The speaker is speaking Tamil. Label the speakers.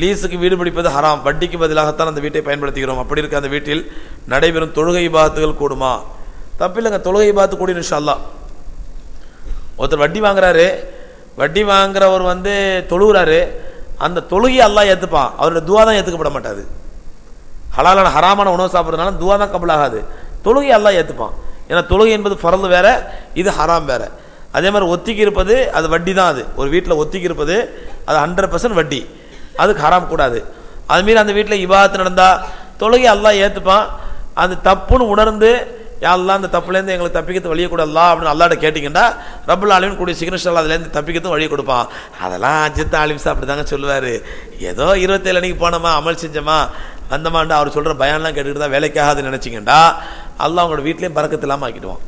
Speaker 1: லீஸுக்கு வீடு பிடிப்பது ஹராம். வட்டிக்கு பதிலாகத்தான் அந்த வீட்டை பயன்படுத்துகிறோம். அப்படி இருக்க அந்த வீட்டில் நடைபெறும் தொழுகை பாத்துகள் கூடுமா? தப்பில்லைங்க. தொழுகை பாத்து கூடின இன்ஷா ஒருத்தர் வட்டி வாங்குறாரு. வட்டி வாங்குறவர் வந்து தொழுகிறாரு. அந்த தொழுகையை அல்லா ஏற்றுப்பான் அவரோட துவா தான் ஏற்றுக்கப்பட மாட்டாது. ஹலாலான ஹராமான உணவு சாப்பிட்றதுனால துவா தான் கபலாகாது தொழுகையை தொழுகை ஏற்றுப்பான் ஏன்னா தொழுகை என்பது பிறந்து வேறு இது ஹராம் வேற. அதே மாதிரி ஒத்திக்கி இருப்பது அது வட்டி தான் அது. ஒரு வீட்டில் ஒத்திக்கி இருப்பது அது ஹண்ட்ரட் பர்சன்ட் வட்டி. அதுக்கு ஹராம் கூடாது. அதுமாரி அந்த வீட்டில் இபாதத்து நடந்தால் தொழுகை எல்லாம் ஏற்றுப்பான் அந்த தப்புன்னு உணர்ந்து யாரெல்லாம் அந்த தப்புலேருந்து எங்களுக்கு தப்பிக்கிறது வழியை கூடலாம் அப்படின்னு அல்லாட்ட கேட்டிங்கன்னா ரப்பல் ஆலிமின் கூடிய சீக்கிரம் அதுலேருந்து தப்பிக்கிறதும் வழியை கொடுப்பான். அதெல்லாம் அஜித் ஆலிம்ஸ் அப்படி தாங்க சொல்லுவார். ஏதோ இருபத்தேழு அன்னைக்கு போனோமா அமல் செஞ்சோமா வந்தமாண்டா அவர் சொல்கிற பயம்லாம் கேட்டுக்கிட்டு தான் வேலைக்காகாதுன்னு நினச்சிங்கண்டா அல்லா அவங்களோட வீட்லேயும் பறக்கத்து இல்லாமல் ஆக்கிடுவான்.